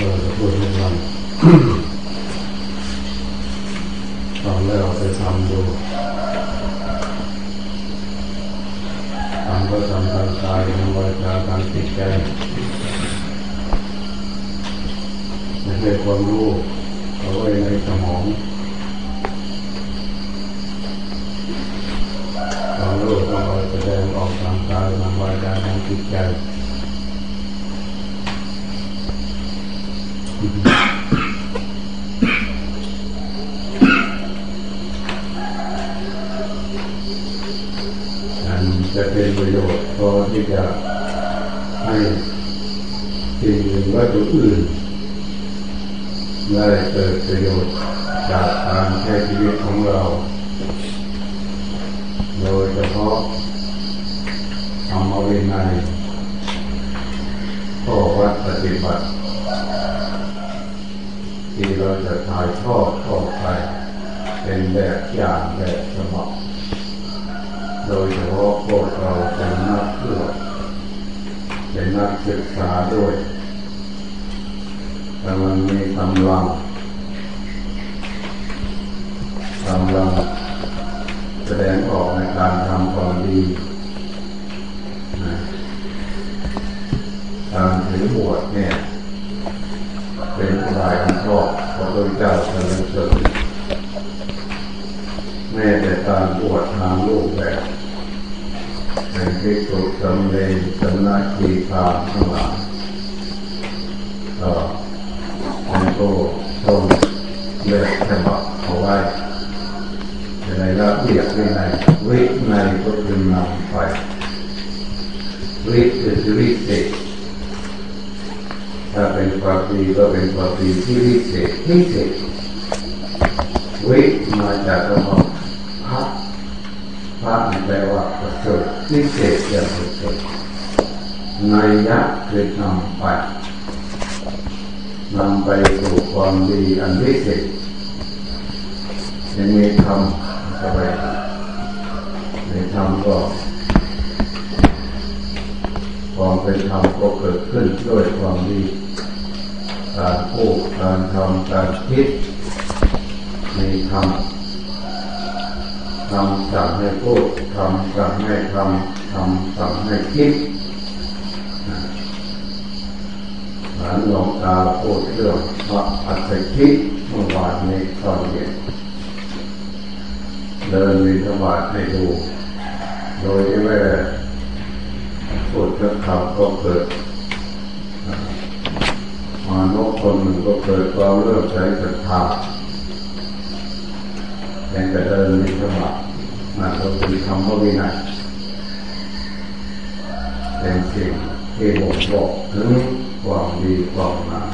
เราจะพูดให้ฟังตอนแรกเราไปทำดูทำก็ทำทางกายทางวาจาทางจิตใจไม่ใช่ความรู้เอาไว้ในสมองความรู้ต้องแสดงออกทางกายทางวาจาทางจิตใจ อันจะเป็นประโยชน์พอที่จะให้สิ่งอื่นวัตถุอื่นได้เกิดประโยชน์จากการใช้ชีวิตของเรา โดยเฉพาะธรรมวินัยข้อวัดปฏิบัติ ที่เราจะถ่ายทอดออไป เป็นแบบอย่างแบบฉบับโดยเฉพาะพวกเราเป็นนักเพื่อเป็นนักศึกษาด้วยแต่มันมีกำลังกำลังแสดงออกในการทำความดีการถือบวชเนี่ย เจ้าทรงเสริมแม้แต่การบวชทางลูกแบบเป็นที่สุดสำเร็จสำนักขีพาทั้งหลายก็มันก็ต้องเลือกฉบับเอาไว้ในระเบียบวินัยวิในก็คือนำไปวิคือวิเศษ ถ้าเป็นความดีก็เป็นความดีที่วิเศษพิเศษวิมาจากคำว่าพระพระแปลว่าประเสริฐพิเศษอย่างประเสริฐในยะคือนำไปนำไปสู่ความดีอันวิเศษยังมีธรรมเข้าไปในธรรมก็ความเป็นธรรมก็เกิดขึ้นด้วยความดี การพูดการทำการคิดมีธรรมทำสั่งให้พูดทำสั่งให้ทำทำสั่งให้คิดหลานหลวงตาพูดเรื่องพระอัศคิดเมื่อวานนี้ตอนเย็นเดินมีสวัสดให้ดู โดยที่ไม่พูดเรื่องคำก็เกิด มานกคนหนึ่งก็เกิดความเลื่อมใสศรัทธาแต่แต่เดินมีสวัสดนั่นก็คือคำว่าวินัยเป็นสิ่งที่บอกบอกถึงความดีความงาม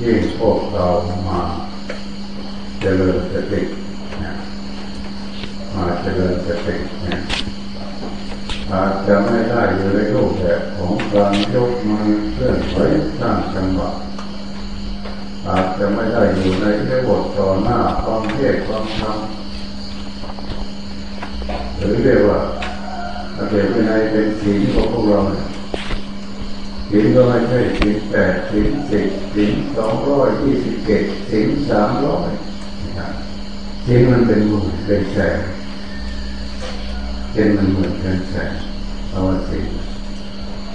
ยิ่งพวกเรามาเจริญสติเนี่ยมาเจริญสติเนี่ย อาจจะไม่ได้อยู่ในรูปแบบของการยกมือเคลื่อนไหวสร้างจังหวะอาจจะไม่ได้อยู่ในเรื่องบทต่อหน้าความเทศความธรรมหรือเรียกว่าอาเกิดเป็นในเป็นศีลของพวกเราศีลก็ไม่ใช่ศีลแปดศีลสิบศีลสองร้อยยี่สิบเจ็ดศีลสามร้อยศีลมันเป็นหมื่นเป็นแสน เป็นมันหมื่นเป็นแสนเอาสิ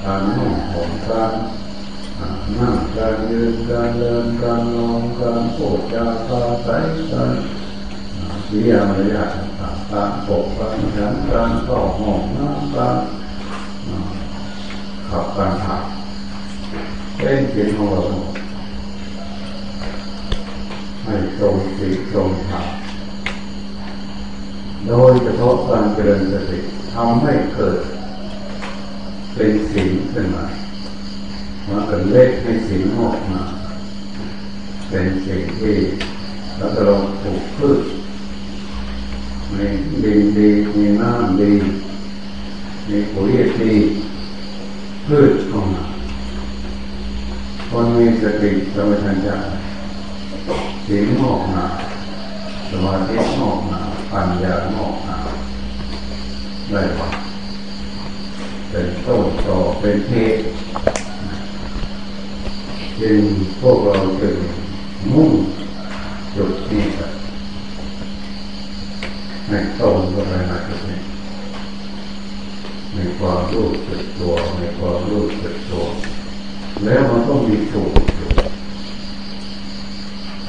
การนุ่งห่มการนั่งการยืนการเดินการนอนการพูดจาภาษาการวิยามารยาทต่างการปกการฉันการเข้าห้องน้ำการขับการถ่ายเป็นสิ่งของเราให้ตรงสิ่งตรงทาง โดยเฉพาะการเจริญสติทำให้เกิด เป็นสิ่งขึ้นมามันก็เล็กให้สิ่งออกมา เป็นสิ่งที่แล้วก็เราปลูกพืชมีดินดีมีน้ำดีมีปุ๋ยดีพืชออกมาคนมีสติสมัชัญญะสิ่งออกมาสมาธิออกมา ปัญญาออกมาได้ว่าเป็นต้นต่อเป็นเทศจจึงพวกเราจึงมุ่งจุดนี้กันในตรงกับอะไรนะจุดนี้ในความรู้สึกตัวในความรู้สึกตัว แล้วมันต้องมีถูก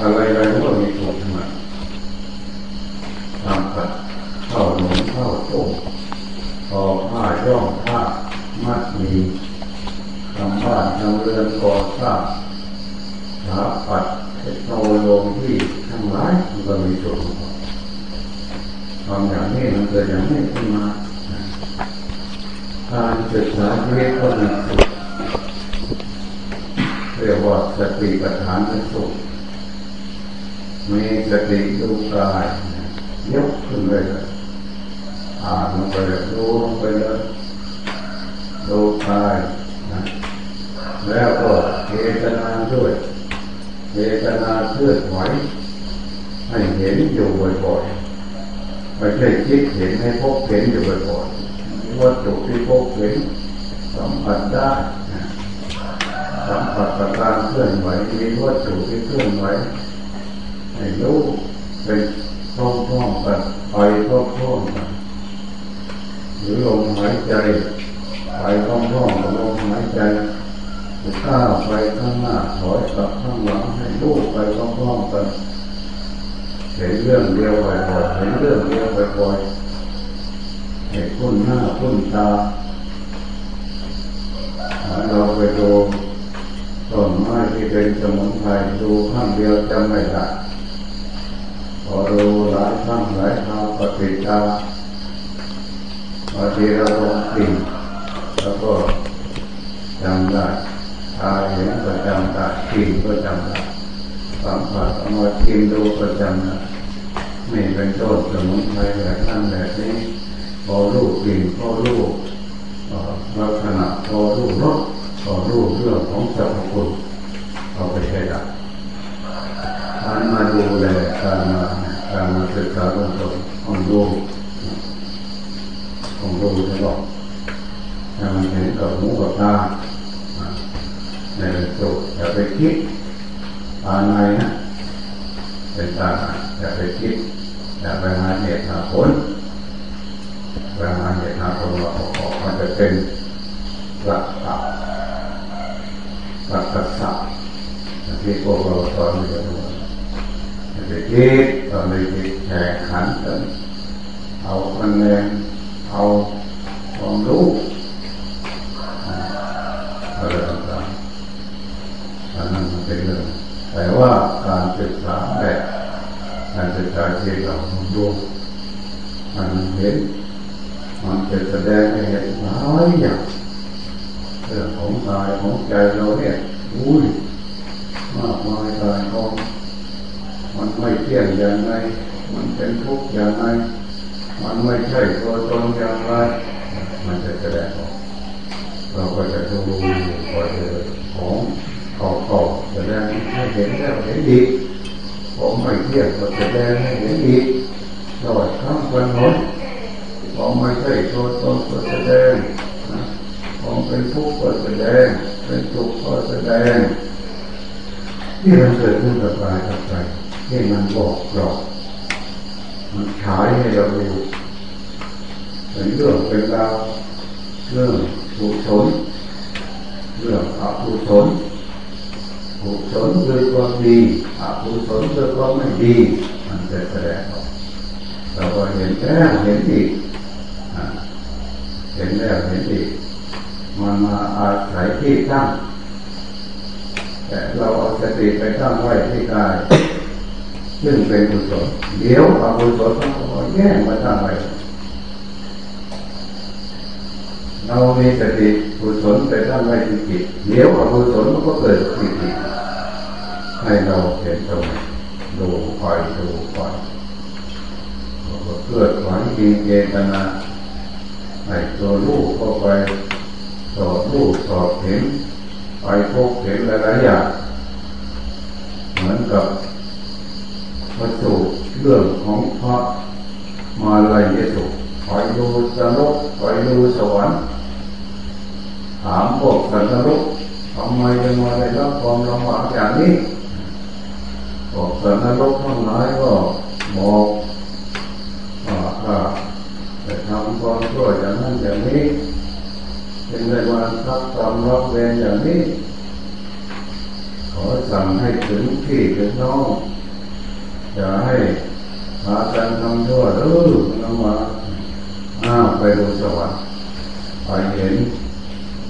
อะไรอะไรก็มีถูกทั้งนั้น ทำกัดเข้าหนุนเข้าโต้พอผ้าย่อมผ้ามัดมีทำบ้านทำเรือนก่อสร้างสถาปัตเทคโนโลยีทั้งหลายมันก็มีส่วนทำอย่างนี้มันเกิดอย่างนี้ขึ้นมาการศึกษาชีวิตก็มีสุขเรียกว่าสติปัฏฐานสุขมีสติดูกาย ยกขึ้นเลยอ่านลงไปเลยดูลงไปเลยดูกายนะแล้วก็เจตนาด้วยเจตนาเคลื่อนไหวให้เห็นอยู่บ่อยๆไม่ใช่คิดเห็นให้พบเห็นอยู่บ่อยๆวัตถุที่พบเห็นสัมผัสได้สัมผัสกับการเคลื่อนไหวมีวัตถุที่เคลื่อนไหวให้รู้เป็น พร้อมๆกันไปพร้อมๆกันหรือลมหายใจไปพร้อมๆกับลมหายใจก้าวไปข้างหน้าถอยกลับข้างหลังให้ลูกไปพร้อมๆกันเห็นเรื่องเดียวบ่อยๆเห็นเรื่องเดียวบ่อยๆเห็นคุ้นหน้าคุ้นตาเราไปดูต้นไม้ที่เป็นสมุนไพรดูข้างเดียวจำไม่ได้ พอดูหลายครั้งหลายคราวปฏิจาบางทีเราลงกินแล้วก็จำได้ตาเห็นก็จำได้กินก็จำได้สัมผัสเอามากินดูก็จำได้ไม่เป็นต้นสมุนไพรแบบนั้นแบบนี้พอรู้กลิ่นพอรู้ลักษณะพอรู้รสพอรู้เรื่องของสรรพคุณเอาไปใช้ได้ การมาดูแลการมาการมาศึกษาลงตัวของดูของดูตลอดถ้ามันเห็นกับหูกับตาในจุดอย่าไปคิดตาในนะเป็นตาอย่าไปคิดอย่าไปหาเหตุหาผลไปหาเหตุหาผลว่าออกมันจะเป็นหลักตานหลักตัสะที่พวกเราตอนนี้ จะรู้อย่าไปคิดตอนนี้คิดแข่งขันกันเอาคะแนนเอาความรู้อะไรต่างๆอันนั้นเป็นเรื่องแต่ว่าการศึกษาแบบการศึกษาที่เราดูมันเห็นมันจะแสดงให้เห็นหลายอย่างเรื่องของกายของใจเราเนี่ยอุ้ยมากมายกายของ มันไม่เที่ยงอย่างไร มันเป็นทุกข์อย่างไร มันไม่ใช่ตัวตนอย่างไร มันจะแสดงออกเราก็จะดูคอยของเก่าๆแสดงให้เห็นแล้วเห็นอีกของไม่เที่ยงก็แสดงให้เห็นอีตลอดข้ามวันหนของไม่ใช่ตัวตนก็แสดงของเป็นทุกข์ก็แสดงเป็นทุกข์ก็แสดงที่มันเกิดขึ้นกับกายกับใจ ที่มันบอกเรามันฉายให้เราดูเป็นเรื่องเป็นราวเรื่องกุศลเรื่องอกุศลกุศลคือความดีอกุศลคือความไม่ดี มันจะแสดงออกเราก็เห็นแล้วเห็นอีกเห็นแล้วเห็นอีกมันมาอาศัยที่ตั้งแต่เราเอาสติไปตั้งไว้ที่กาย ซึ่งเป็นกุศลเดี๋ยวอกุศลต้องขอแย่งมาตั้งไว้เรามีสติกุศลไปตั้งไว้ที่จิตเดี๋ยวอกุศลมันก็เกิดที่จิตให้เราเห็นตรงดูคอยดูคอยเกิดหวังจริงเจตนาให้ตัวลูกก็ไปสอบลูกสอบเห็นไปพบเห็นหลายๆอย่างเหมือนกับ วัตถุเรื่องของพระมาลายเยสุคอยดูสนุกคอยดูสวรรค์ถามพวกสันนรกทำไมจะมาได้รับความลำบากอย่างนี้บอกสันนรกทั้งหลายก็บอกว่าถ้าจะทำความชั่วอย่างนั้นอย่างนี้เป็นในวันทักกรรมรับเวรอย่างนี้ ขอสั่งให้ถึงที่ถึงน้อง อย่าให้พากันทำชั่วเออน้องมาอ้าไปดูสวรรค์ไปเห็น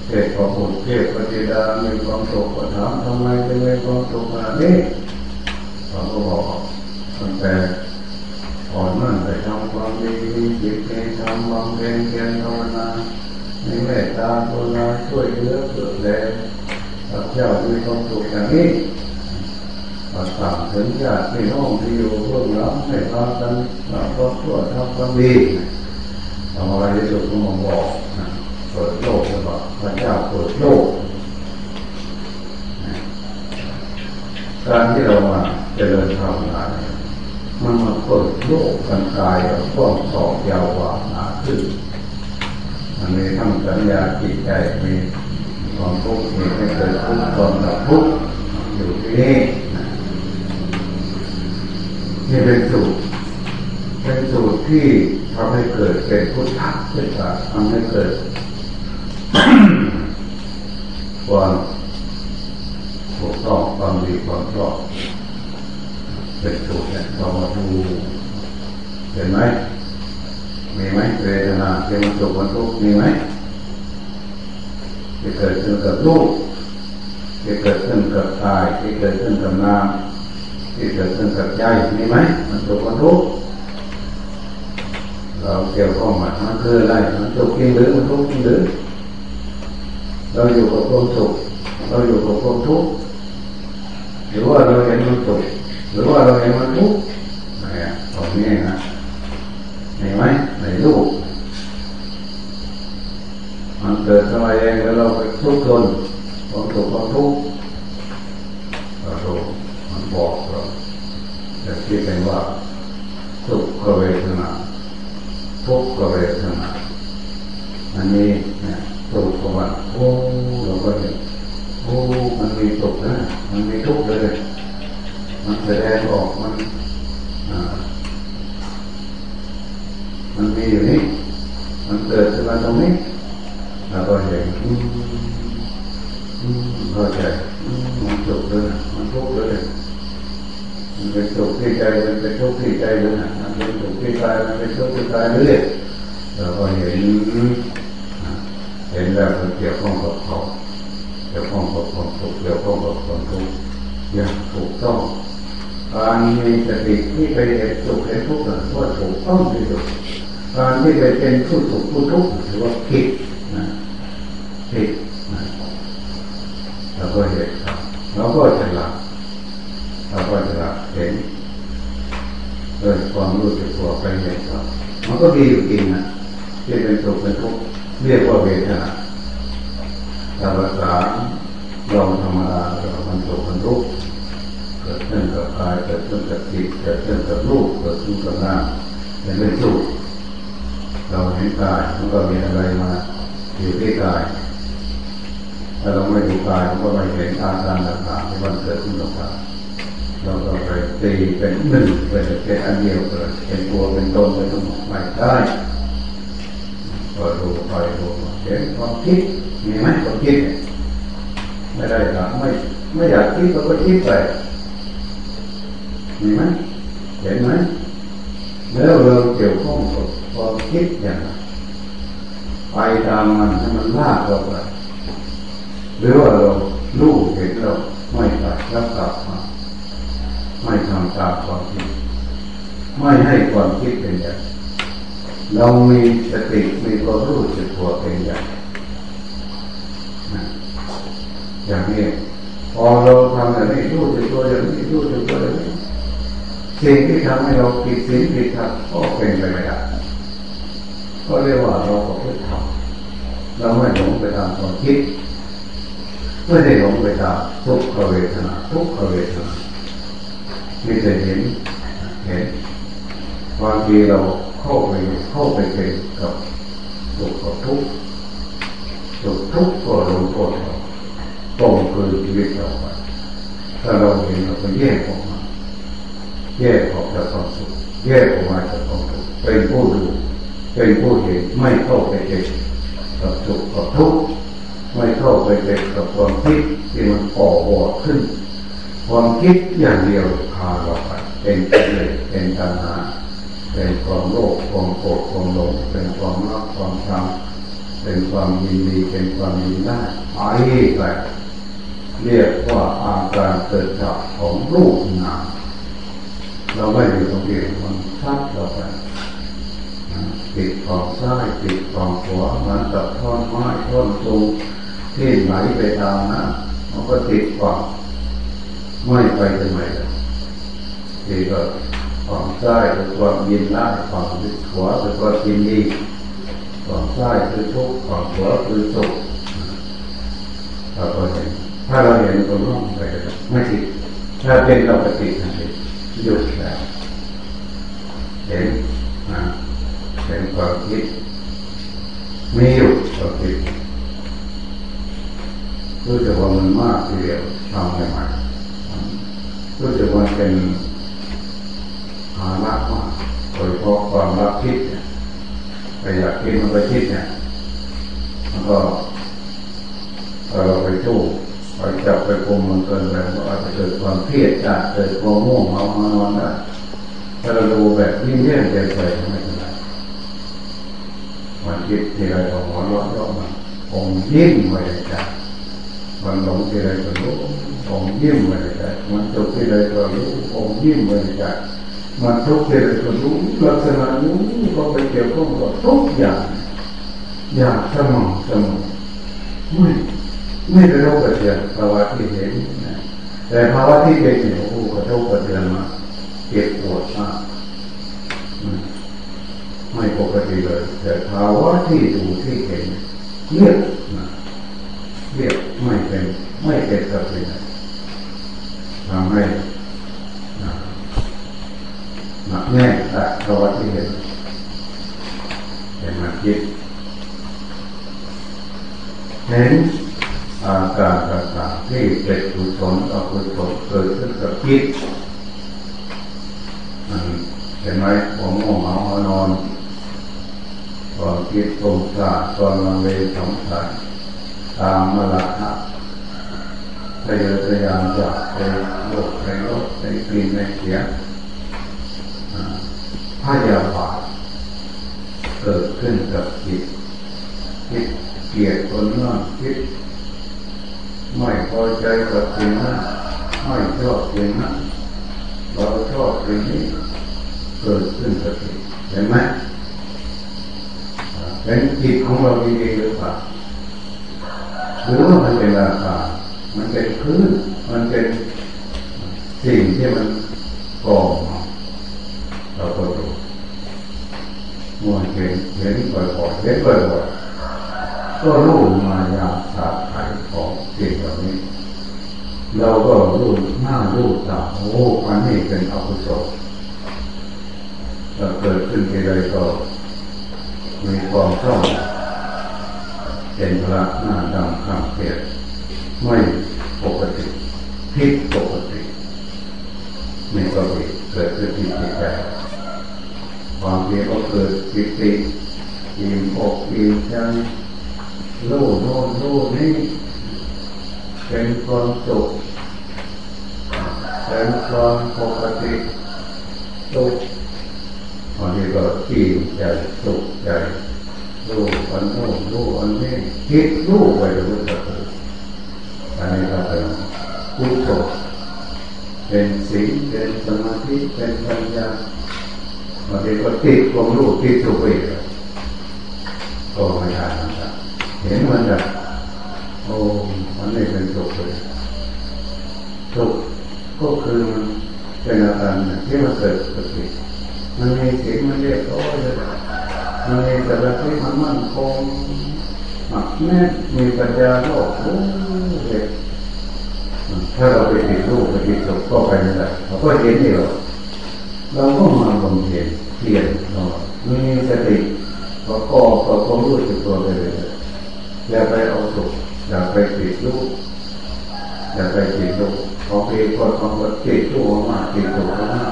เทพพระพุทธเทพปฏิดามีความสุขถามทำไมจึงมีความสุขขนาดนี้เขาก็บอกตั้งแต่ก่อนนั่นไปทำความดีมีจิตในทำบำเพ็ญเพียรภาวนาในเมตตาภาวนาช่วยเหลือเกิดแรงพระเจ้ามีความสุขอย่างนี้ มาสั่งถึงญาติพี่น้องที่อยู่เบื้องหลังให้พากันมาครอบครัวทำความดีทำอะไรที่สุดก็มองบอกเปิดโลกแล้วก็พระเจ้าเปิดโลกการที่เรามาเจริญภาวนานี่มันมาเปิดโลกกันกายกับกว้างสอบยาวกว่าหนาขึ้นมันมีทั้งสัญญาจิตใจมีความทุกข์มีให้เกิดทุกข์ความดับทุกข์อยู่ที่นี่ นี่เป็นสูตร เป็นสูตรที่ทำให้เกิดเป็นพุทธะเป็นการทำให้เกิดความถูกต้องความดีความชอบเป็นสูตรเนี่ยเรามาดูเห็นไหมมีไหมเวทนาที่มันสุขมันทุกข์มีไหมที่เกิดขึ้นกับรูปที่เกิดขึ้นกับกายที่เกิดขึ้นกับนาม ที่เกิดขึ้นกับใจมีไหมมันสุขมันทุกข์เราเกี่ยวข้องมันมันคืออะไรมันสุขจริงหรือมันทุกข์จริงหรือเราอยู่กับความสุขเราอยู่กับความทุกข์หรือว่าเราเห็นมันสุขหรือว่าเราเห็นมันทุกข์เนี่ยตรงนี้นะเห็นไหมในรูปมันเกิดขึ้นมเองแล้วเราไปทุกข์ทนความสุขความทุกข์เราดูมันบอกเราจะ คิดเป็นว่าสุขก็เวทนาทุกข์ก็เวทนาอันนี้เนี่ยสุขของมันโอ้เราก็เห็นโอ้มันมีสุขนะมันมีทุกข์เลย มันแสดงออกมันมันมีอยู่นี่มันเกิดขึ้นมาตรงนี้เราก็เห็นอืมอืมเข้าใจมันสุขเลยมันทุกข์เลย มันเป็นสุขที่ใจมันเป็นทุกข์ที่ใจเลยนะมันเป็นสุขที่กายมันเป็นทุกข์ที่กายเลยเราก็เห็นเห็นแล้วมันเกี่ยวข้องกับเขาเกี่ยวข้องกับความสุขเกี่ยวข้องกับความทุกข์อย่างถูกต้องการมีสติที่ไปเห็นสุขเห็นทุกข์นั้นว่าถูกต้องที่สุดการที่ไปเป็นผู้สุขผู้ทุกข์ถือว่าผิดนะผิดนะเราก็เห็นครับเราก็จะหลับเราก็จะหลับ เห็นเกิดความรู้สึกตัวไปเห็นครับมันก็ดีอยู่จริงนะที่เป็นสุขเป็นทุกข์เรียกว่าเวทนาแต่ภาษาเราธรรมดาเรามันสุขมันทุกข์เกิดขึ้นกับกายเกิดขึ้นกับจิตเกิดขึ้นกับรูปเกิดขึ้นกับนามเป็นเป็นสุขเราเห็นกายมันก็มีอะไรมาอยู่ที่กายถ้าเราไม่ดูกายมันก็ไม่เห็นอาการต่างๆที่มันเกิดขึ้นกับกาย เราก็ไปตีเป็นหนึ่งเป็นเป็นอันเดียวเป็นตัวเป็นตนเป็นทั้งหมดไม่ได้พอดูไปดูเห็นความคิดมีไหมความคิดไม่ได้ครับไม่ไม่อยากคิดเราก็คิดไปมีไหมเห็นไหมแล้วเราเกี่ยวข้องกับความคิดอย่างไรไปตามมันให้มันลากเราไปหรือว่าเราลูกเห็นเราไม่ตัดรับกลับมา ไม่ทำตามความคิด ไม่ให้ความคิดเป็นอย่างเรามีสติมีความรู้สึกตัวเป็นอย่างอย่างนี้พอเราทำอย่างนี้รู้สึกตัวอย่างนี้รู้สึกตัวอย่างนี้สิ่งที่ทำให้เราผิดสิ่งผิดทำก็เป็นไปไม่ได้ก็เรียกว่าเราก็พูดทำเราไม่หลงไปตามความคิดไม่ได้หลงไปตามทุกขเวทนาทุกขเวทนา มีแต่เห็นเห็นบางทีเราเข้าไปเข้าไปเป็นกับสุขกับทุกข์สุขทุกข์ก็รู้โทษเราตรงคือชีวิตเราไปถ้าเราเห็นเราก็แยกออกมาแยกออกจากความสุขแยกออกมาจากความทุกข์เป็นผู้ดูเป็นผู้เห็นไม่เข้าไปเจ็บกับสุขกับทุกข์ไม่เข้าไปเจ็บกับความคิดที่มันก่อวอดขึ้น ความคิดอย่างเดียวพาเราไปเป็นกิเลสเป็นตัณหาเป็นความโลภความโกรธความหลงเป็นความรักความชังเป็นความยินดีเป็นความยินได้ไอ้ไปเรียกว่าอาการเกิดจากของรูปนามเราไม่อยู่ตรงนี้มันชัดเราไปติดของซ้ายติดของขวามันตับท่อนไม้ท่อนสูงที่ไหลไปตามนะมันก็ติดฝั่ง ไม่ไปทำไมล่ะที่ก็ฝั่งซ้ายคือความยินได้ฝั่งขวาคือความยินดีฝั่งซ้ายคือทุกข์ฝั่งขวาคือสุขเราก็เห็นถ้าเราเห็นตรงนั้นไปไม่ติดถ้าเป็นเราปฏิทันทีหยุดแล้วเห็นนะเห็นความคิดมีอยู่ความคิดรู้จักว่ามันมากทีเดียวทำใหม่ๆ รู้จักว่าเป็นหารักมากโดยเพราะความรักคิดเนี่ยไปอยากคิดมันไปคิดเนี่ยมันก็เราไปทู้ไปจับไปกุมมันเกินไปก็อาจจะเกิดความเครียดได้เกิดความง่วงเมามานอนได้ถ้าเราดูแบบยิ่งเยี่ยงเกินไปไม่เป็นไรมันคิดทีไรก็หัวร้อนร้อนมันองยิ้มไม่ได้ใจมันหลงทีไรก็รู้ องยิ้มไม่ได้ใจมันทุกทีไรก็รู้องยิ้มไม่ได้ใจมันทุกทีไรก็รู้ลักษณะนี้ก็ไปเกี่ยวข้องกับทุกอย่างอย่างสมองสมองไม่ไม่ได้รู้กระเทือนภาวะที่เห็นนะแต่ภาวะที่เป็นเนี่ยโอ้กระทบกระเทือนมาเจ็บปวดมากไม่ปกติเลย แต่ภาวะที่ดูที่เห็นเรียบนะเรียบไม่เป็นไม่เป็นสติ ทำให้หนักแน่นแต่ภาวะที่เห็นเห็นมาคิดเห็นอาการต่างๆที่เป็นกุศลอกุศลเกิดขึ้นกับจิตเห็นไหมผมง่วงเหงานอนความคิดตรงสาความลังเลสงสัยตามมาละ พยายามจะไปโลกไปโลกไปกลิ่นในเสียงพยาบาทเกิดขึ้นกับจิตคิดเกลียดคนนั้นคิดไม่พอใจกับสิ่งนั้นไม่ชอบสิ่งนั้นเราชอบสิ่งนี้เกิดขึ้นสติตเห็นไหมเป็นจิตของเราดีหรือเปล่าหรือว่ามันเป็นราคา มันเป็นพื้น มันเป็นสิ่งที่มันกองเราก็ดูมวนเห็นเห็นบ่อยๆเห็นบ่อยๆก็รู้มายาสาไถของสิ่งเหล่านี้เราก็รู้หน้ารู้ตาโอ้อันนี้เป็นอกุศลถ้าเกิดขึ้นทีไรก็มีความเศร้าเป็นพระหน้าดำข้ามเพียรไม่ ปกติผิดปกติไม่ปกติดเกิดขึ้นที่จิตใจความเพียรก็เกิดปิติอิ่มอกอิ่มใจโล่โน่นโล่นี่เป็นความสุขเป็นความปกติสุขบางทีก็ขี่ใจสุขใจรู้อันโน้นรู้อันนี้คิดรู้ไปรู้สักอันนี้ก็เป็น กุศลเป็นสิ่งเป็นสมาธิเป็นปัญญาบางทีก็ติดความรู้ติดสุขไปก็ไม่ได้นะครับเห็นมันแบบโอ้มันไม่เป็นสุขเลยสุขก็คือมันเป็นอาการที่มันเกิดสติมันมีเสียงมันเรียกร้อยเลยมันมีแต่ละที่มันมั่นคงหนักแน่นมีปัญญาโลกโอ้เด็ก ถ้าเราไปติดรูปไปติดศพก็ไปไม่ได้เราก็เห็นเดียวเราก็มาบำเพ็ญเพียรเรามีสติประกอบกับความรู้สึกตัวไปเลยอย่าไปเอาสุขอย่าไปติดรูปอย่าไปติดตัวพอปีคนบางคนติดตัวมาติดตัวมา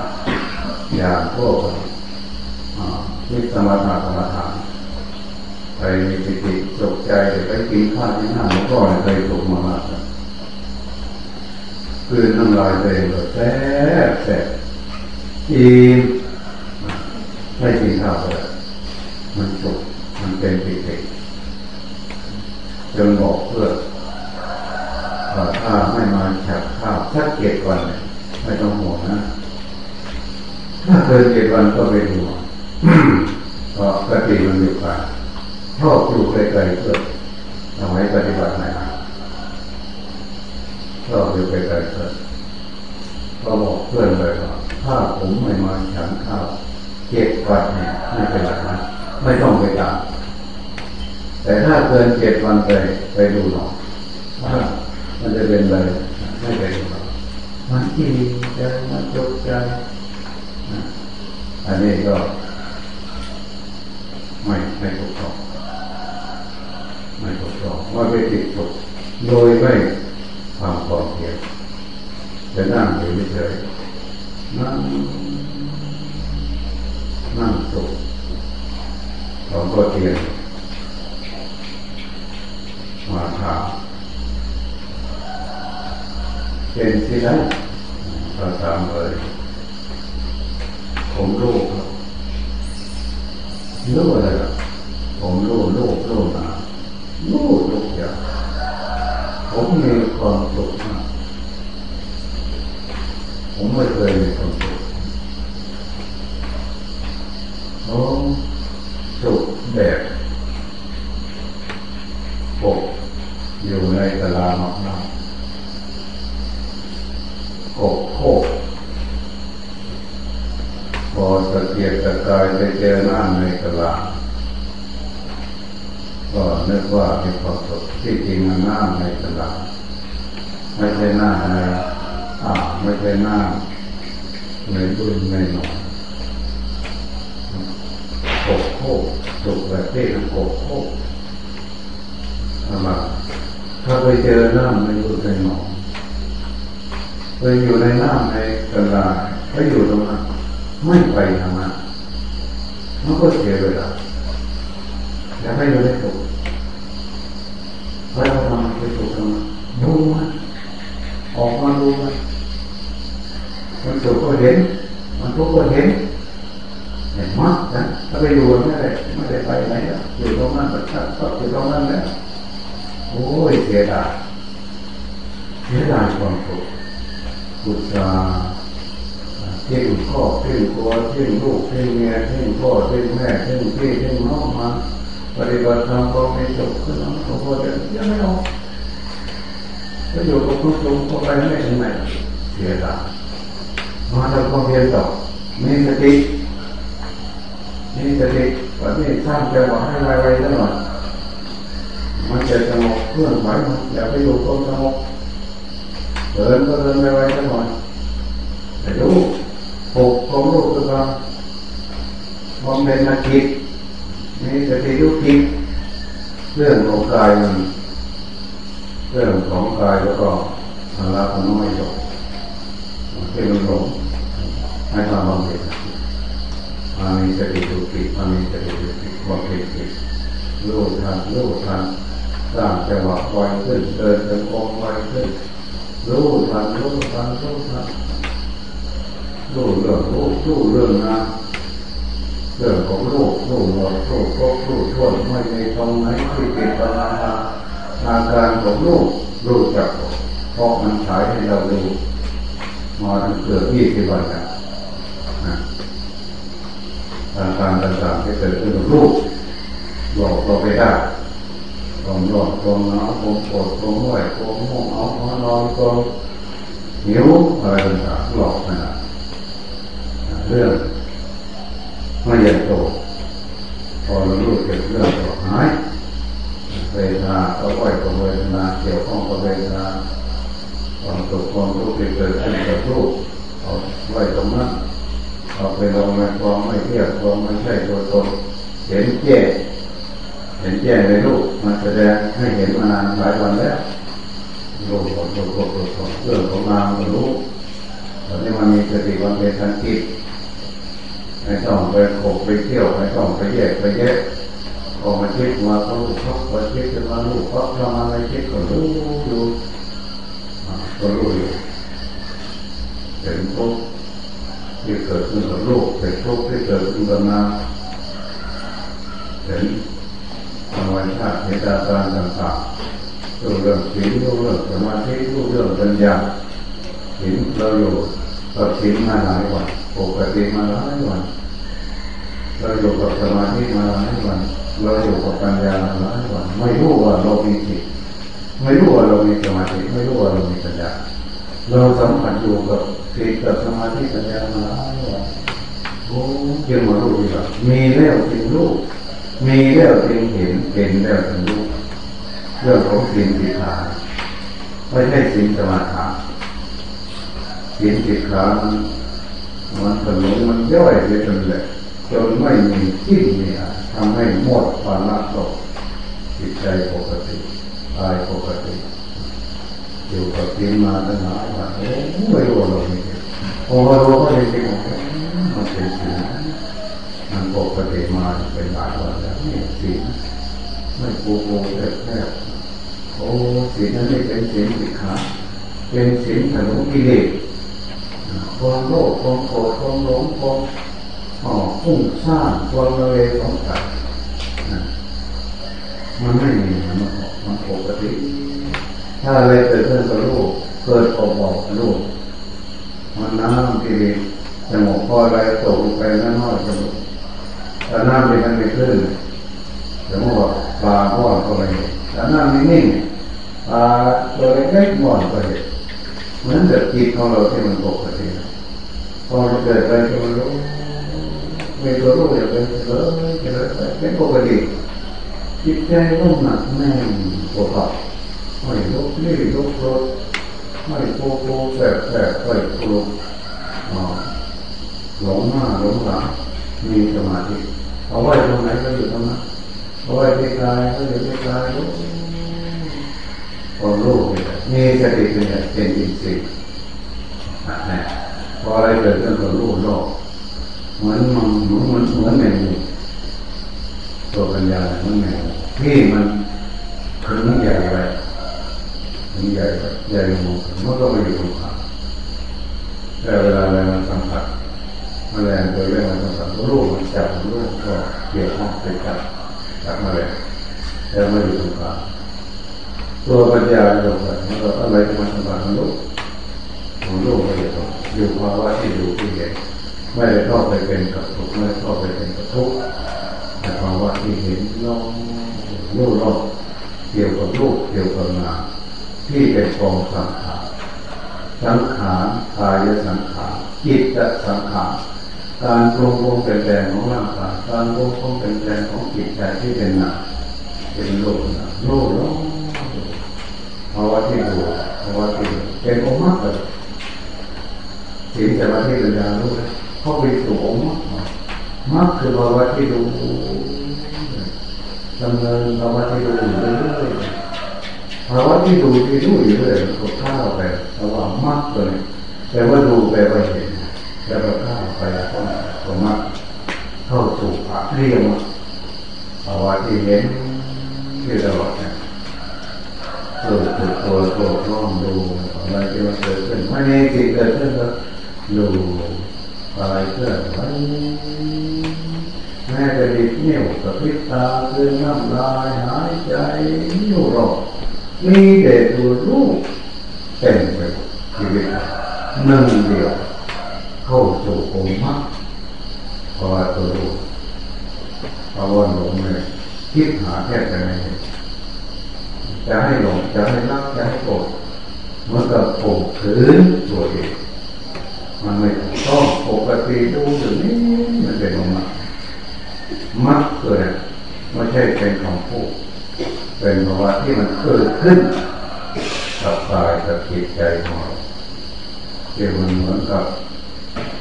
อย่างพวกนิสมาธากรรมฐานไปมีปิติตกใจไปกินข้าวที่หน้าหลวงพ่อเคยถูกมามาก คือน้ำลายเต็มเลยแซ่บแซ่บอิ่มไม่กินข้าวเลยมันสุกมันเป็นปิติจนบอกเพื่อถ้าไม่มาฉับข้าวสักเจ็ดวันไม่ต้องห่วงนะ ถ้าเกินเจ็ดวันก็ไปดูเพราะปฏิมันอยู่กลางชอบอยู่ไกลๆเพื่อทำให้ปฏิบัติไหน ชอบอยู่ไกลๆเพื่อก็บอกเพื่อนเลยว่าถ้าผมไม่มาฉันข้าวเจ็ดวันเนี่ยไม่เป็นไรนะไม่ต้องไปตามแต่ถ้าเกินเจ็ดวันไปไปดูหน่อยว่ามันจะเป็นอะไรไม่ไปดูหรอกมันอิ่มใจมันจบใจอันนี้ก็ ไม่ไม่ถูกต้องไม่ถูกต้องว่าไปติดถูกโดยไม่ ความพอเพียงจะนั่งอยู่เฉยนั่งนั่งสุขเราก็เตียนมาถามเป็นที่ไหนเราถามเลยผมรู้ครับรู้อะไรครับผมรู้โลกรู้นารู้ทุกอย่าง ผมมีความสุขมากผมไม่เคยมีความสุขผมสุขแบบปกอยู่ในตลาดมากน้กบโคกพอตะเกียกตะกายไปเจอหน้าในตลาด ก็นึกว่ามีความสุขที่จริงมันหน้าในตลาดไม่ใช่หน้าในอ่าไม่ใช่หน้าในบุญในหนอนกโคกสุขแบบที่กโคกอะไรถ้าไปเจอหน้าในบุญในหนอนไปอยู่ในน้ำในตลาดก็อยู่ตรงนั้นไม่ไปทางนั้นมันก็เสียเวลาอยากให้เราไออกมาดูมันมันสุขก็เห็น มันทุกข์ก็เห็นเห็นมั้งนะถ้าไปอยู่ไม่ได้ไม่ได้ไปไหนแล้วอยู่ตรงนั้นก็ชัดก็อยู่ตรงนั้นแล้วโอ้ยเสียดายเสียดายความสุขบุษรเที่ยงพ่อเที่ยงตัวเที่ยงลูกเที่ยงเมียเที่ยงพ่อเที่ยงแม่เที่ยงพี่เที่ยงน้องมาปฏิบัติธรรมก็ไม่จบขึ้นน้องเขาจะยังไม่ออก ก็อยู่กับครูครูก็ไปไม่ถึงไหนเสียดายมาทำความเพียรต่อมีสติมีสติวันนี้สร้างจังหวะให้ไวๆแล้วหน่อยมันจะสงบเคลื่อนไหวมันอย่าไปอยู่กับสงบเดินก็เดินไปไว้สักหน่อยแต่ดูปกของลูกตัวเรามเป็นนาทีนี่สติทุกทีเรื่องของกายมัน เรื่องของกายแล้วก็ภาระมันน้อยลงที่มันหลงให้ทำบางเรื่องมามีสติทุกทีมามีสติทุกทีบางทีรู้ทันรู้ทันสร้างจังหวะไวขึ้นเดินจงกรมไวขึ้นรู้ทันรู้ทันรู้ทันรู้เรื่องรู้รู้เรื่องนะเรื่องของโลกรู้หมดรู้ครบรู้ทั่วไม่ในตรงไหนที่เป็นปัญหา อาการของโลกรู้จักเพราะมันฉายให้เราดูมาถึงเกือบยี่สิบวันแล้วอาการต่างๆที่เกิดขึ้นกับลูกบอกเราไปได้ความร้อนความหนาวความปวดความเมื่อยความง่วงเอาความนอนความหิวอะไรต่างๆหลอกนะเรื่องไม่ใหญ่โตพอเรารู้เกี่ยวเรื่องก็หาย เวทนาเอาไว้กับเวทนาเกี่ยวข้องกับเวทนาความสุขความทุกข์ที่เกิดขึ้นกับรูปเอาไว้ตรงนั้นเอาไปลงในความไม่เที่ยงความไม่ใช่ตัวตนเห็นแก่เห็นแก่ในรูปมาแสดงให้เห็นมานานหลายวันแล้วรู้รู้รู้รู้รู้เรื่องของนามก็รู้ตอนนี้มันมีสติวันเป็นทันจิตไม่ต้องไปโขกไปเที่ยวไม่ต้องไปแยกไปแยก พอกมาคิดมาก็รู้เพราะพอคิดจะมารู้เพราะทำอะไรคิดก็รู้ดูก็รู้อยู่เห็นทุกที่เกิดขึ้นกับลูกเห็นทุกที่เกิดขึ้นกับนาเห็นธรรมชาติเหตุการณ์ต่างๆรู้เรื่องศีลรู้เรื่องสมาธิรู้เรื่องปัญญาศีลเราอยู่กับศีลมาหลายวันปกติมาหลายวันเราอยู่กับสมาธิมาหลายวัน เราอยู่กับปัญญาหลายวันไม่รู้ว่าเรามีจิตไม่รู้ว่าเรามีสมาธิไม่รู้ว่าเรามีปัญญาเราสัมผัสอยู่กับศีลกับสมาธิปัญญามาหลายวันโอ้ยังมารู้ดีกว่ามีแล้วจึงรู้มีแล้วจึงเห็นเห็นแล้วจึงรู้เรื่องของศีลสิกขาไม่ใช่ศีลสมาธิศีลสิกขามันมันถนนมันย่อยไปจนแหละจนไม่มีที่มีอ ทำให้หมดความรักตกจิตใจปกติกายปกติอยู่กับศีลมาตั้งนานว่าโอ้ไม่รู้เราไม่เห็นพอเรารู้ก็จริงๆมันเป็นศีลมันปกติมาเป็นหลายวันแล้วนี่ศีลไม่ปูปูแทบแทบโอ้ศีลนั้นไม่เป็นศีลสิกขาเป็นศีลถนนกิเลสความโลภความโกรธความหลงความ อ๋อพุ่งสร้างความระเวของใจมันไม่มีมันมันปกติถ้าอะไรเกิดขึ้นกับลูกเกิดออกบอกลูกมันน้ำที่สงบพออะไรตกลงไปนั่นนอกจะแต่น้ำเป็นมันไม่ขึ้นสมมติว่าปลาพ่อนก็ไม่เห็นแต่น้ำไม่นิ่งปลาตัวเล็กๆบ่อนก็เห็นเหมือนกับจิตของเราที่มันปกติพอเกิดอะไรที่มันรู้ ไม่ตัวรู้อย่างเป็นเออเป็นปกติจิตใจก็หนักแน่นปวดไม่ลุกนี่ลุกรถไม่โกโก้แสบแสบไปกลุกหลงหน้าหลงหลังมีสมาธิเอาไว้ตรงไหนก็อยู่ตรงนั้นเอาไว้ที่กายก็อยู่ที่กายรู้ความรู้มีสติเป็นเป็นอินทรีย์พออะไรเกิดขึ้นก็รู้โลก เหมือนมันเหมือนเหมือนเหมือนแมงมุมตัวปัญญาเหมือนแมงมุมที่มันถึงใหญ่ไปถึงใหญ่ไปใหญ่มุมมันก็ไม่อยู่ตรงกลางแต่เวลาอะไรมันสัมผัสมแมลงตัวเรื่องมันสัมผัสรู้มันจับรู้ก็เกี่ยวข้องไปจับจับมแมลงแต่ไม่อยู่ตรงกลางตัวปัญญาเราแบบมันก็อะไรที่มันสัมผัสมันรู้มันรู้ไปอยู่อยู่ภาวะที่อยู่ที่เห็น ไม่ได้เข้าไปเป็นกับทุกไม่เข้าไปเป็นกับทุกแต่ภาวะที่เห็นโลกรู้โลกเกี่ยวกับรูปเกี่ยวกับนามที่เป็นกองสังขารสังขารกายสังขารจิตสังขารการปรุงปรุงเปลี่ยนแปลงของร่างกายการปรุงปรุงเปลี่ยนแปลงของจิตใจที่เป็นนามเป็นโลกนะโลกโลกภาวะที่ดูภาวะที่เป็นองค์มรรคเลยสิ่งแต่ว่าที่ปัญญารู้เข้า ไปสู่องค์มรรคมรรคคือภาวะที่ดูดำเนินภาวะที่ดูอยู่เรื่อยๆภาวะที่ดูที่ดูอยู่เรื่อยๆก็ข้าวไปแต่ว่ามรรคเลยแต่ว่าดูไปไปเห็นแต่ว่าข้าวไปก็ก็มรรเข้าสู่อริยมรรคภาวะที่เห็นที่ตลอดเนี่ยเกิดตัวตัวตัวร้องดูอะไรที่มันเกิดขึ้นไม่มีสิ่เกิดขึ้นก็ดู อะไรเกิดไว้แม้แต่ดิบนิ้วกับพิษตาคือน้ำลายหายใจนิ้วรอมีแต่ตัวรู้เต็มไปชีวิตหนึ่งเดียว เข้าสู่องค์มรรคเพราว่าตัวรู้เพราว่าหลงเลยคิดหาแค่ไหนจะให้หลงจะให้รักจะให้โกรธมันก็โผล่คืนตัวเอง มันไม่ถูกต้องปกติดูอย่างนี้มันเป็นองค์มรรคมักเกิดไม่ใช่เป็นคำพูดเป็นภาวะที่มันเกิดขึ้นกับกายกับจิตใจของเราที่มันเหมือนกับ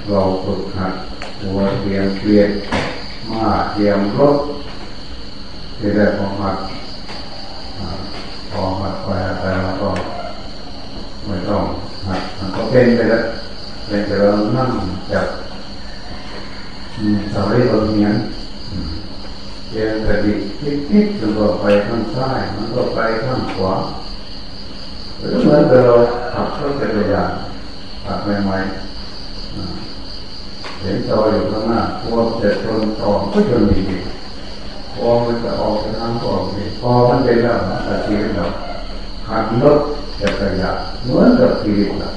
เราฝึกหัดตัวเทียมเปลี่ยนมาเทียมรถที่ได้พอหัดพอหัดไปไปแล้วก็ไม่ต้องมันก็เป็นไปแล้ว แต่เรานั่งจับสายเราเนียนเพียงแต่ดิคิดๆมันก็ไปข้างซ้ายมันก็ไปข้างขวาหรือเหมือนเราขับรถจักรยานขับใหม่ๆเห็นจออยู่ข้างหน้ากลัวจะชนต่อก็ชนดีพอมันจะออกจะทางก็ออกดีพอมันเป็นแล้วนะแต่ชีวิตเราขับรถจักรยานเหมือนกับชีวิตเรา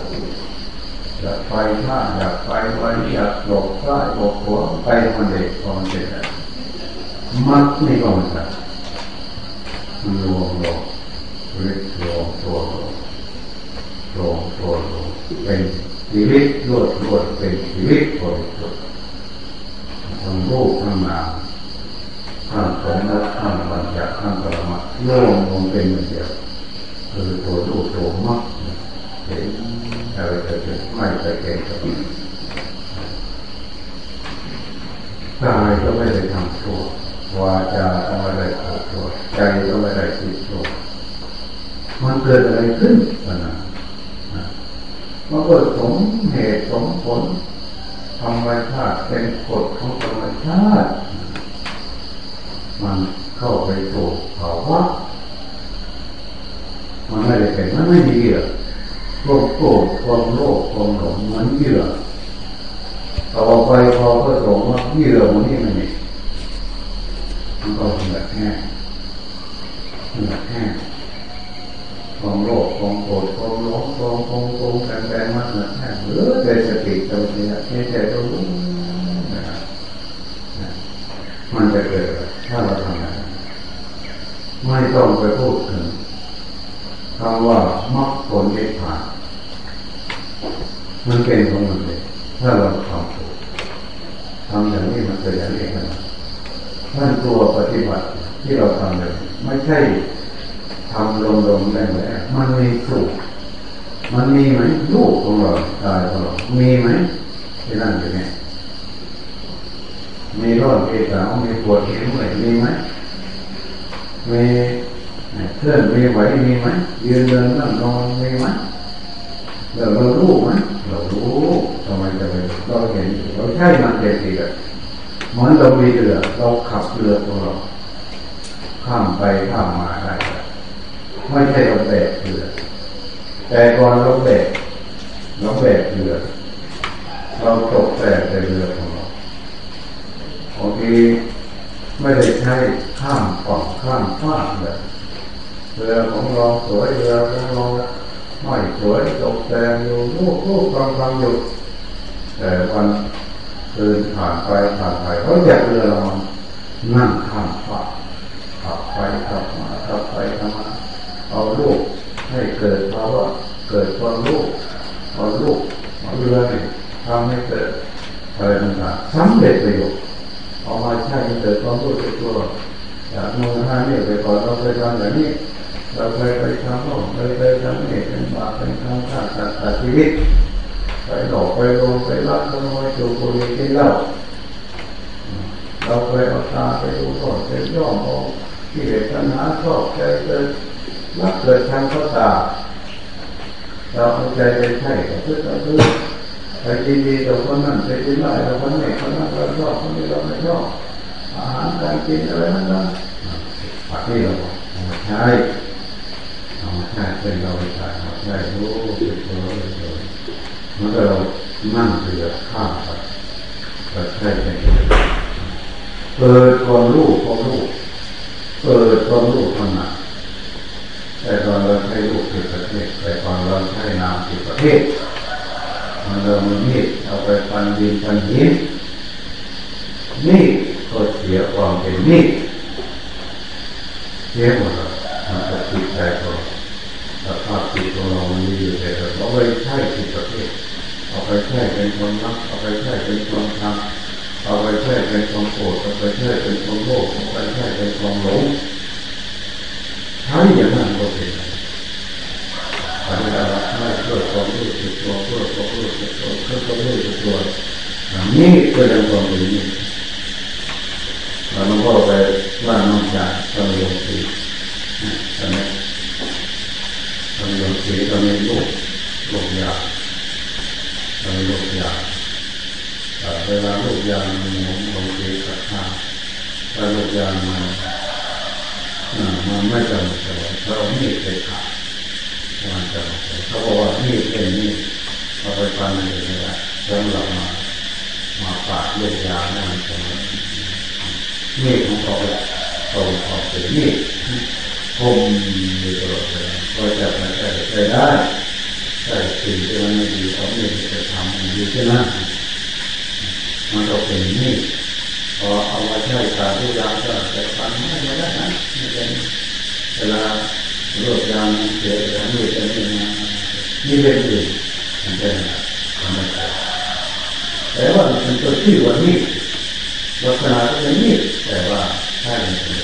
อยากไปข้าอยากไปไว้อยากหลบซ้าหลบขวไปมันเด็กพอมันเป็นแล้วมักไม่ก็มันจะมันรวมรวมเรียกรวมตัวรวมรวมตัวรวมเป็นชีวิตรวดรวดเป็นชีวิตบริสุทธิ์ทั้งรูปทั้งนามทั้งสมมติทั้งบัญญัติทั้งปรมัตถ์รวมลงเป็นเหมือนเดียวคือตัวรูปตัวมักเห็น อะไรจะไม่ไปเก่งกับกายก็ไม่ได้ทำชั่ววาจาก็ไม่ได้ทำชั่วใจก็ไม่ได้คิดชั่วมันเกิดอะไรขึ้นนะมันเกิดสมเหตุสมผลธรรมชาติเป็นกฎของธรรมชาติ มันเข้าไปสู่ภาวะมันไม่ได้เป็นมันไม่มีหยื่อ ความโกรธความโลภความหลงมันเยื่อต่อไปพอก็สงว่าเยื่อมันนี่มันนี่มันก็เหนื่อยแห้งเหนื่อยแห้งความโลภความโกรธความหลงความคงคงแรงแรงมันเหนื่อยแห้งหรือใจสติตัวนี้แค่ใจตัวรู้มันจะเกิดถ้าเราทำอะไรไม่ต้องไปพูดถึงคำว่ามรรคผลนิพพาน มันเป็นของมันเลยถ้าเราทำถูกทำอย่างนี้มันจะอย่างนี้กันนั่นตัวปฏิบัติที่เราทำเลยไม่ใช่ทำลงๆได้ไหมมันมีสุขมันมีไหมลูกของเรากายของเรามีไหมที่นั่นเป็นไงมีร้อนมีหนาวมีปวดมีเมื่อยมีไหมมีเคลื่อนมีไหวมีไหมยืนเดินนั่งนอนมีไหม เราเรารู้ไหมเรารู้ทำไมจะไปเราเห็นเราใช่มันเป็นสิแบบเหมือนเรามีเรือเราขับเรือของเราข้ามไปข้ามมาได้ไม่ใช่เราแบกเรือแต่ก่อนเราแบกเราแบกเรือเราตกแต่แต่เรือของเราบางทีไม่ได้ใช้ข้ามฝั่งข้ามฟากแบบเรือของเราสวยเรือของเรา ไม่สวยตกแต่งอยู่รูปรูปฟังฟังอยู่แต่วันเดินผ่านไปผ่านไปเขาอยากเรือเรานั่งข้ามฝั่งขับไปขับมาขับไปขับมาเอาลูกให้เกิดภาวะเกิดความรู้เอาลูกเอาเรือเนี่ทำให้เกิดอะไรต่างๆสำเร็จประโยชน์เอามาใช้ให้เกิดความรู้สึกตัวจากมือห้านี่ไปก่อนเราเคยทำแบบนี้ เราเคยไปทำโน่นเคยไปทำนี่เป็นบาปเป็นทำฆ่าสัตว์ตัดชีวิตไปหลอกไปโกงไปลักขโมยจูบุหรี่กินเหล้าเราเคยเอาตาไปดูก่อนเป็นย่อมองที่เด็กปัญหาชอบใจเกิดรักเกิดทางข้อตาเราเอาใจไปใช่กับพึ่งกับพึ่งไปกินดีกับคนนั้นไปกินได้กับคนนี้คนนั้นเราชอบคนนี้เราไม่ชอบอาหารการกินอะไรนั่นนะปัจจัยเราใช่ เอาใช่เป็นเราไปใช่ใช่รู้สึกตัวรู้สึกมันก็เรานั่งเรือข้ามไปก็ใช่เป็นเปิดความรู้ความรู้เปิดความรู้ขนาดแต่ตอนเราใช้รูปผิดประเทศแต่ตอนเราใช้นามผิดประเทศมันเรามีมีดเอาไปฟันดินฟันหินนี่ก็เสียความเป็นมีดเสียหมดเลยมันจะติดใจเรา ของเรามันมีอยู่แต่เราไปใช้ผิดประเภทเอาไปใช้เป็นความรักเอาไปใช้เป็นความทำเอาไปใช้เป็นความโกรธเอาไปใช้เป็นความโลภเอาไปใช้เป็นความหลงใช้อย่างนั้นก็เป็นอันนี้เราใช้เพื่อความรู้สึกตัวเพื่อความรู้สึกตัวเพื่อความรู้สึกตัวนี้ก็ยังความเป็นนี้เราต้องก็ไปว่าน้องจากตอนยงสี ตอนนี้ตอนยงสีตอนนี้ลูกลูกยาเราลูกยาเวลาลูกยามันหมุนลงทีกับข้าถ้าลูกยามันมันไม่จำเป็นเราไม่ไปขาดมันจะเขาบอกว่านี่เป็นนี่เราไปฟังอะไรนี่แหละแล้วเรามามาปาดลูกยานั่นใช่ไหมนี่ของเขาแหละเขาออกเป็นนี่ คมอยู่ตลอดเลยก็จะไม่ใช่ใช้ได้ใช่สิ่งที่มันไม่ดีเขาไม่จะทำมันดีใช่ไหมมันก็เป็นนี่พอเอามาใช้การทุกยางก็จะฟังไม่ได้นะไม่เป็นเวลาโรคยางเสียแล้วนี่เป็นยังไงนี่เป็นอื่มันเป็นธรรมชาติแต่ว่ามันตัวที่วันนี้ลักษณะเป็นนี่แต่ว่าถ้าเป็น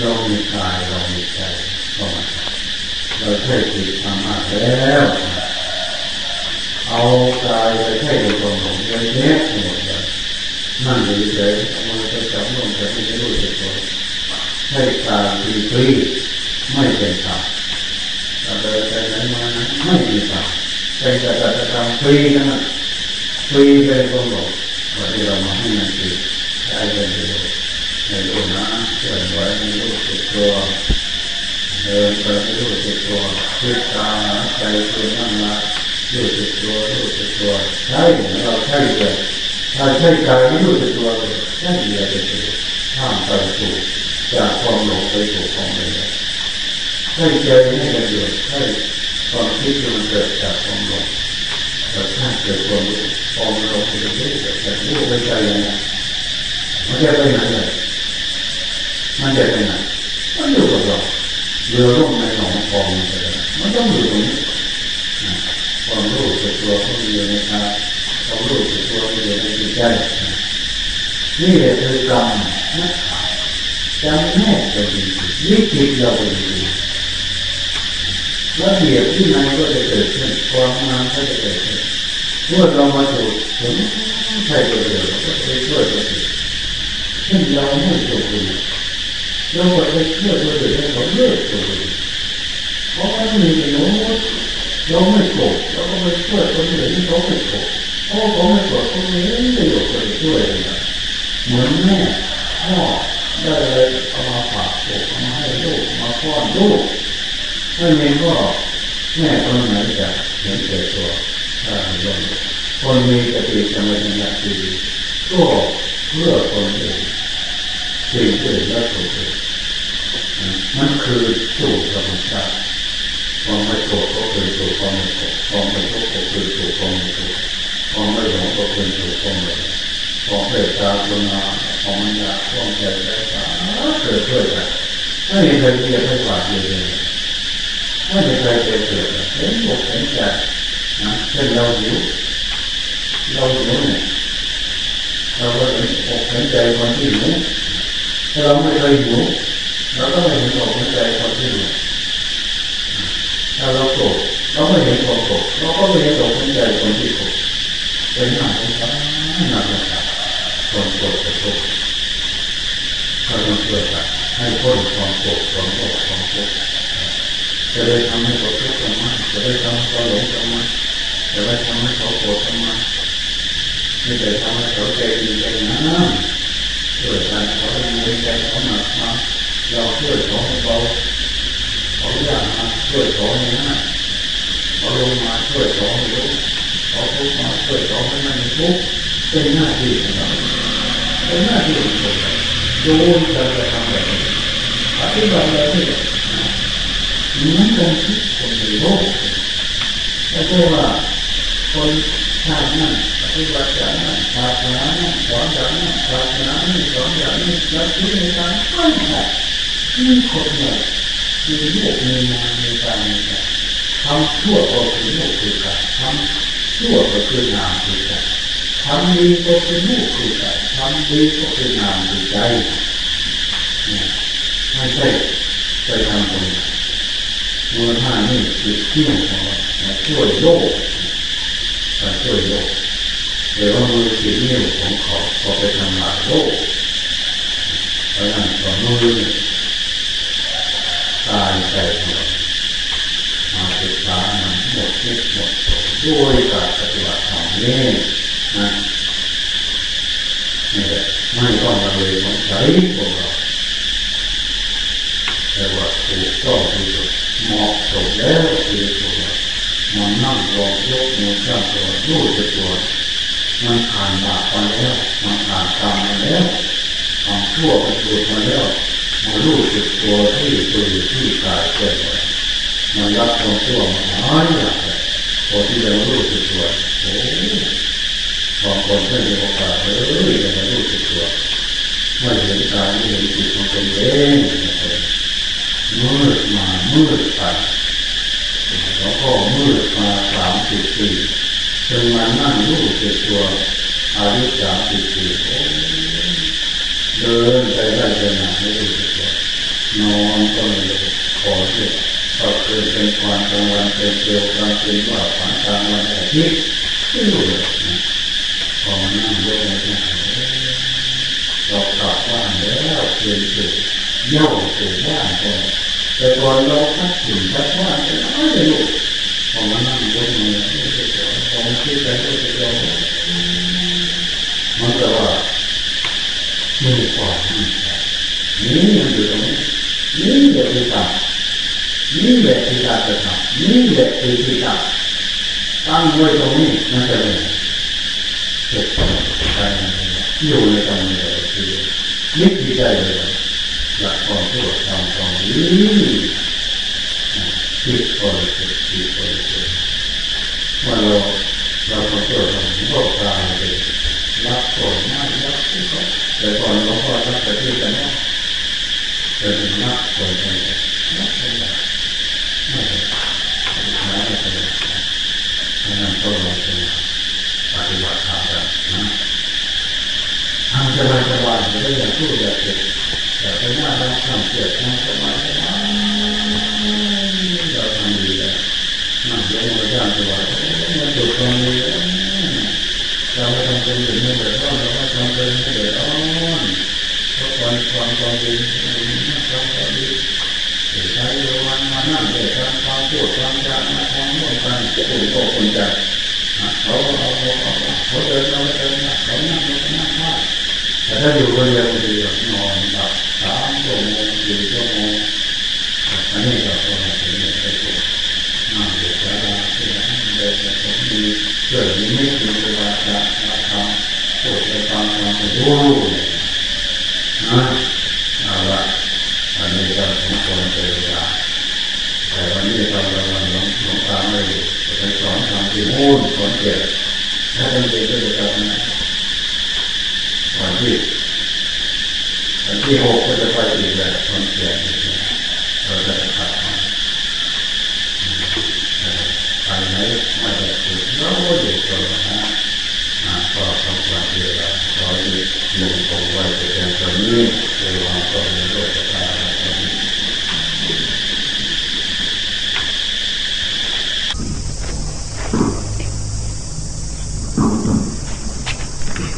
เรามีกายเรามีใจเข้าเราใช้จิตทำมาแล้ว เอากายไปใช้ในความหลงเยอะแยะหมดเลยนั่งเฉยๆเอามือไปจับลงแต่ไม่รู้สึกตัวให้กายดีฟรีไม่เป็นธรรมเราเดินไปไหนมาไม่มีธรรมเป็นแต่จะทำฟรีนะฟรีเป็นความหลงวันนี้เรามาให้มันฟรีให้เป็นประโยชน์ ในโลกนะเคลื่อนไหวในรู้สึกตัวเดินไปไม่รู้สึกตัวคิดตามใจตัวนั่งมารู้สึกตัวรู้สึกตัวใช่เราใช่เลยถ้าใช่ใจไม่รู้สึกตัวเลยใช่เดียวเลยห้ามไปสู่จากความหลงไปสู่ความไม่หลงให้ใจให้ละเอียดให้ความคิดมันเกิดจากความหลงแต่ถ้าเกิดความความหลงเป็นเรื่องแต่รู้ไปใจยังไงมันจะไปไหนเลย มันจะไปไหนมันอยู่กับเราเรือล่มในหนองคลองมันต้องอยู่ตรงนี้ความรู้สึกตัวก็มีอยู่ในกายความรู้สึกตัวมีอยู่ในจิตใจนี่แหละคือกรรมนักข่าวจำแนกเป็นวิจิตเราเป็นระเบียบที่ไหนก็จะเกิดขึ้นความงามก็จะเกิดขึ้นเมื่อเรามาถูกถึงใช่ตัวเดียวก็จะช่วยตัวเองเช่นเราไม่ถูกตัว เราก็จะช่วยตัวเองเราเลือกตัวเองเพราะว่ามีโน้ตเราไม่โกรธเราก็ไปเชื่อื่นที่เขาไม่โกรธพราะเขาไม่โกรธเขาไม่ประโยชน์ก็จะช่วยเลยเหมือนแม่พ่อได้เลยเอามาฝากลูกเอามาให้ลูกมาป้อนลูกไม่มีก็แม่คนไหนจะเห็นเกิดตัวถ้าเห็นลงคนมีสติสมัญญาดีก็เพื่อคนอื่นสิ่งอื่นและตัวเอง นั่นคือสู่ธรรมชาติความไม่โกรธก็คือสู่ความไม่โกรธความไม่ทุกข์ก็คือสู่ความไม่ทุกข์ความไม่หลงก็คือสู่ความไม่หลงความเมตตากรุณาความมัญญาความใจใจสาเกิดช่วยกันไม่มีใครเกลียดไม่หวาดเลยไม่มีใครเกลียดเกิดเห็นอกเห็นใจนะเช่นเราหิวเราหิวเนี่ยเราก็เห็นอกเห็นใจคนที่หิวถ้าเราไม่เคยหิว เราก็ไม่เห็นอกเห็นใจคนที่หิวถ้าเราโกรธเราไม่เห็นความโกรธเราก็ไม่เห็นอกเห็นใจคนที่โกรธเป็นหน้าสงสารหน้าสงสารความโกรธกับทุกข์ถ้าเราช่วยกันให้พ้นความโกรธความโกรธความทุกข์จะได้ทำให้เขาทุกข์ทำไมจะได้ทำให้เขาหลงทำไมจะได้ทำให้เขาโกรธทำไมไม่ได้ทำให้เขาใจดีใจงามช่วยกันเขาให้ใจเขาหนักมา เราช่วยเขาให้เบาเขาอยากมาช่วยเขาให้ง่ายเขาลงมาช่วยเขาให้รู้เขาทุกมาช่วยเขาให้มันทุกเป็นหน้าที่ของเราเป็นหน้าที่ของเราดูเราจะทำแบบนี้ปฏิบัติแบบนี้เหมือนกันทุกคนในโลกไม่ใช่ว่าคนชาตินั้นปฏิบัติอย่างนั้นศาสนานั้นสอนอย่างนั้นศาสนานี้สอนอย่างนี้แล้วที่ในการไม่ใช่ มีคนเนี่ยมีลูกมีนามมีกามีกาทำชั่วก็คือลูกคือกาทำชั่วก็คือนามคือกาทำดีก็คือลูกคือใจทำดีก็คือนามคือใจเนี่ยไม่ใช่ไปทำตรงมือห้านี่คือเที่ยงของเราช่วยโลกมาช่วยโลกแต่ว่ามือสิบนิ้วของเขาเขาไปทำลายโลกเพราะนั้นต่อมือ ตายใจของเรามาศึกษามันหมดทิศหมดด้วยการปฏิบัติธรรมนี่นะนี่แหละไม่ต้องมาเลยของใช้พวกเราแต่ว่าถูกต้องที่สุดเหมาะสมแล้วคือตัวมันนั่งรองยกมือข้างตัวรู้จักตัวมันผ่านบาปมาแล้ว มันผ่านกรรมมาแล้วความชั่วมันถูกมาแล้ว มารู้จักตัวที่ตัวที่กายเกิดมันรับความชั่วมาหายอย่างเลยพอที่เรารู้จักตัวโอ้บางคนไม่มีโอกาสเลยจะมารู้จักตัวไม่เห็นกายไม่เห็นจิตของตนเองมืดมามืดไปแล้วก็มืดมาสามสิบปีจนมานั่งรู้สึกตัวอายุสามสิบปีเดินไปได้เดินาไม่รู้ นอนก็ไม่รู้ขอเสียก็เคยเป็นความกลางวันเป็นเกลียวกลางคืนว่าฝันกลางวันอาทิตย์ไม่รู้เลยพอมานั่งเดินไปเรากลับบ้านแล้วเปลี่ยนสู่เย่าสู่บ้านก่อนแต่ก่อนเราทักถิ่นทักบ้านแต่ไม่รู้พอมานั่งยกมือพอมาคิดไปก็จะยอมมันจะว่ามือขวานี่มันอยู่ตรงนี้ นี่แหละคือการนี่แหละคือการกระทำนี่แหละคือที่ตั้งตั้งไว้ตรงนี้มันจะเป็นเกิดอะไรอยู่ในตรงนี้คือยึดที่ใจเลยหลักความชั่วทำความดีคิดบริสุทธิ์คิดบริสุทธิ์เมื่อเราเราความชั่วทำโลกกลายเป็นรับผลไม่รับที่เขาแต่ก่อนหลวงพ่อทักแต่ที่กันว่าะ เป็นนักคนเป็นนักคนไม่เป็นไม่เป็นนั่นก็เราเป็นปฏิบัติธรรมกันนะทำสบายสบายไม่ได้อย่างพูดแบบเด็กแต่เป็นว่าเราทำเกิดทำสบายสบายเราทำดีแล้วนั่งเลี้ยงเราจ้างสบายมันถูกตรงนี้เราไม่ทำเป็นอื่นไม่เดือดร้อนเราก็ทำเป็นไม่เดือดร้อน วามความความดีความความดีใช้วันมานั่งเด็กทำความพูดความจามาทำร่วมกันจะถูกโกคนใจเขาเขาเขาเขาเดินเราเดินเขานั่งเรานั่งมากแต่ถ้าอยู่คนเดียวดีนอนหลับสามชั่วโมงสี่ชั่วโมงอันนี้ก็มาถึงเนี่ยไปถูกนั่งเด็กแล้วที่นั่งเดินแต่ผมมีเกิดมีไม่มีเวลาจะทำพูดไปฟังฟังไปดู นะเอาละวันนี้เราสมควรเจรจแต่วันนี้เราเราวันหลงงตามเลยไปสอนทำที่โน่นสนเจ็บถ้าเป็นเจ็ก็จะทำนะวันที่วันที่หกก็จะไปอีกแบบสอนเจ็บเราจะขับไปไหนไม่ได้ถูกเราเด็กตัวนะก็ต้องการเวลาขอหยุดลงตรงไว้ ส่วนนี้เวลเก็มีโลกตา